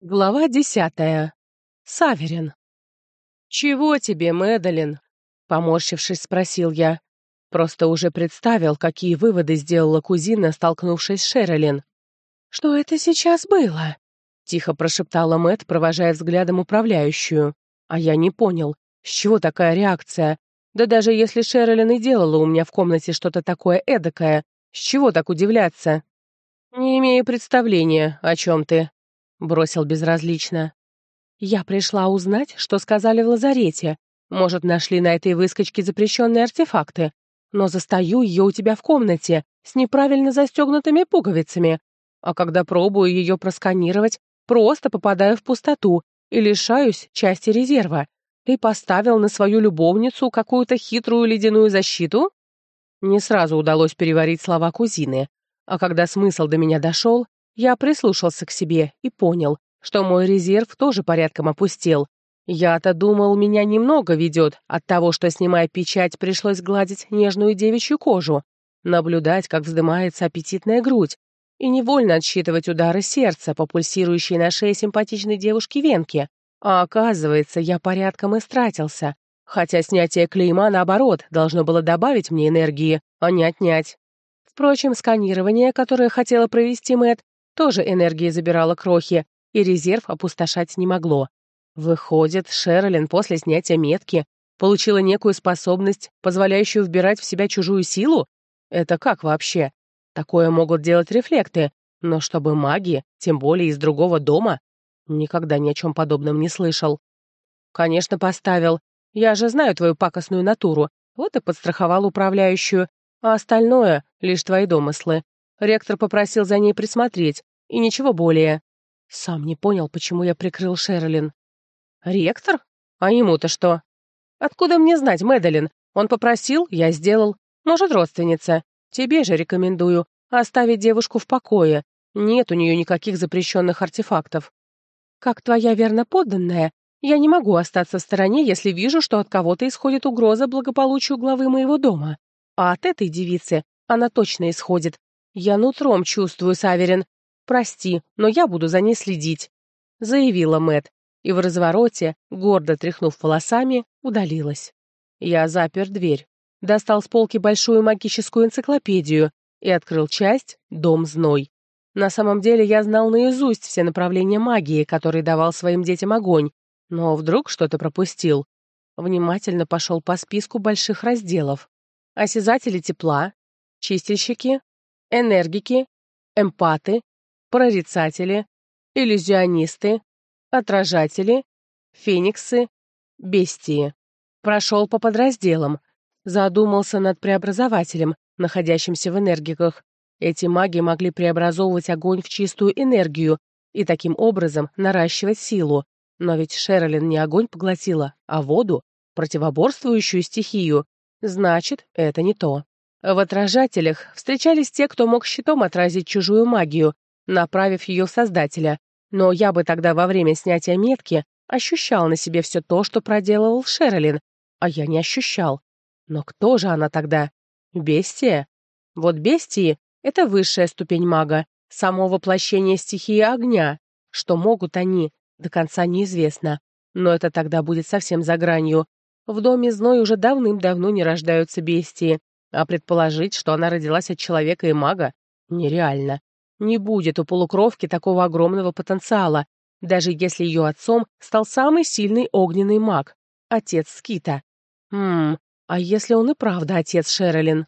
Глава десятая. Саверин. «Чего тебе, Мэдалин?» — поморщившись, спросил я. Просто уже представил, какие выводы сделала кузина, столкнувшись с Шерилин. «Что это сейчас было?» — тихо прошептала Мэт, провожая взглядом управляющую. А я не понял, с чего такая реакция. Да даже если Шерилин и делала у меня в комнате что-то такое эдакое, с чего так удивляться? «Не имею представления, о чем ты», бросил безразлично. «Я пришла узнать, что сказали в лазарете. Может, нашли на этой выскочке запрещенные артефакты. Но застаю ее у тебя в комнате с неправильно застегнутыми пуговицами. А когда пробую ее просканировать, просто попадаю в пустоту и лишаюсь части резерва. Ты поставил на свою любовницу какую-то хитрую ледяную защиту?» Не сразу удалось переварить слова кузины. А когда смысл до меня дошел, я прислушался к себе и понял, что мой резерв тоже порядком опустел. Я-то думал, меня немного ведет от того, что, снимая печать, пришлось гладить нежную девичью кожу, наблюдать, как вздымается аппетитная грудь, и невольно отсчитывать удары сердца по пульсирующей на шее симпатичной девушки венке. А оказывается, я порядком истратился, хотя снятие клейма, наоборот, должно было добавить мне энергии, а не отнять. Впрочем, сканирование, которое хотела провести Мэтт, тоже энергии забирала крохи, и резерв опустошать не могло. Выходит, Шерлин после снятия метки получила некую способность, позволяющую вбирать в себя чужую силу? Это как вообще? Такое могут делать рефлекты, но чтобы маги, тем более из другого дома, никогда ни о чем подобном не слышал. Конечно, поставил. Я же знаю твою пакостную натуру. Вот и подстраховал управляющую. А остальное — лишь твои домыслы. Ректор попросил за ней присмотреть, и ничего более. Сам не понял, почему я прикрыл Шерлин. Ректор? А ему-то что? Откуда мне знать, Мэдалин? Он попросил, я сделал. Может, родственница. Тебе же рекомендую оставить девушку в покое. Нет у нее никаких запрещенных артефактов. Как твоя верно подданная, я не могу остаться в стороне, если вижу, что от кого-то исходит угроза благополучию главы моего дома. А от этой девицы она точно исходит. Я нутром чувствую, Саверин, «Прости, но я буду за ней следить», — заявила Мэт, и в развороте, гордо тряхнув волосами, удалилась. Я запер дверь, достал с полки большую магическую энциклопедию и открыл часть «Дом зной». На самом деле я знал наизусть все направления магии, которые давал своим детям огонь, но вдруг что-то пропустил. Внимательно пошел по списку больших разделов. Осязатели тепла, чистильщики, энергики, эмпаты, прорицатели, иллюзионисты, отражатели, фениксы, бестии. Прошел по подразделам, задумался над преобразователем, находящимся в энергиках. Эти маги могли преобразовывать огонь в чистую энергию и таким образом наращивать силу. Но ведь Шерлин не огонь поглотила, а воду, противоборствующую стихию. Значит, это не то. В отражателях встречались те, кто мог щитом отразить чужую магию, направив ее в Создателя, но я бы тогда во время снятия метки ощущал на себе все то, что проделывал Шерлин, а я не ощущал. Но кто же она тогда? Бестия? Вот бестии — это высшая ступень мага, само воплощение стихии огня. Что могут они, до конца неизвестно. Но это тогда будет совсем за гранью. В доме Зной уже давным-давно не рождаются бестии, а предположить, что она родилась от человека и мага, нереально. Не будет у полукровки такого огромного потенциала, даже если ее отцом стал самый сильный огненный маг, отец Скита. Ммм, а если он и правда отец Шерилин?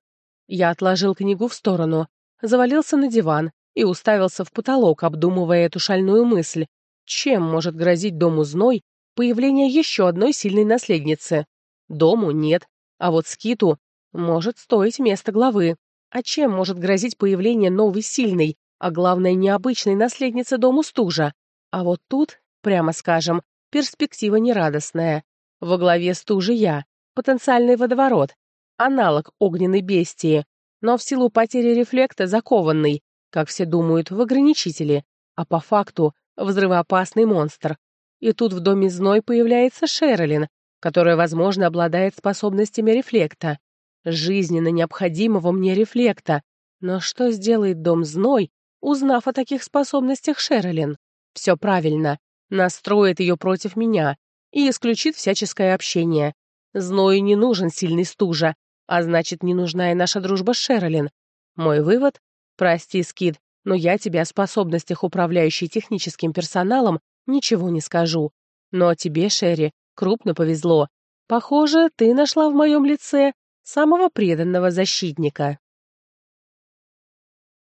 Я отложил книгу в сторону, завалился на диван и уставился в потолок, обдумывая эту шальную мысль. Чем может грозить дому зной появление еще одной сильной наследницы? Дому нет, а вот Скиту может стоить место главы. А чем может грозить появление новой сильной, а главное необычной наследницы дому стужа? А вот тут, прямо скажем, перспектива нерадостная. Во главе стужи я, потенциальный водоворот, аналог огненной бестии, но в силу потери рефлекта закованный, как все думают, в ограничители, а по факту взрывоопасный монстр, и тут в доме Зной появляется Шерлин, которая, возможно, обладает способностями рефлекта. Жизненно необходимого мне рефлекта. Но что сделает дом Зной, Узнав о таких способностях Шерлин, все правильно, настроит ее против меня и исключит всяческое общение. Зною не нужен сильный стужа, а значит, не нужна и наша дружба с Шерлин. Мой вывод — прости, Скид, но я тебе о способностях, управляющей техническим персоналом, ничего не скажу. Но тебе, Шерри, крупно повезло. Похоже, ты нашла в моем лице самого преданного защитника.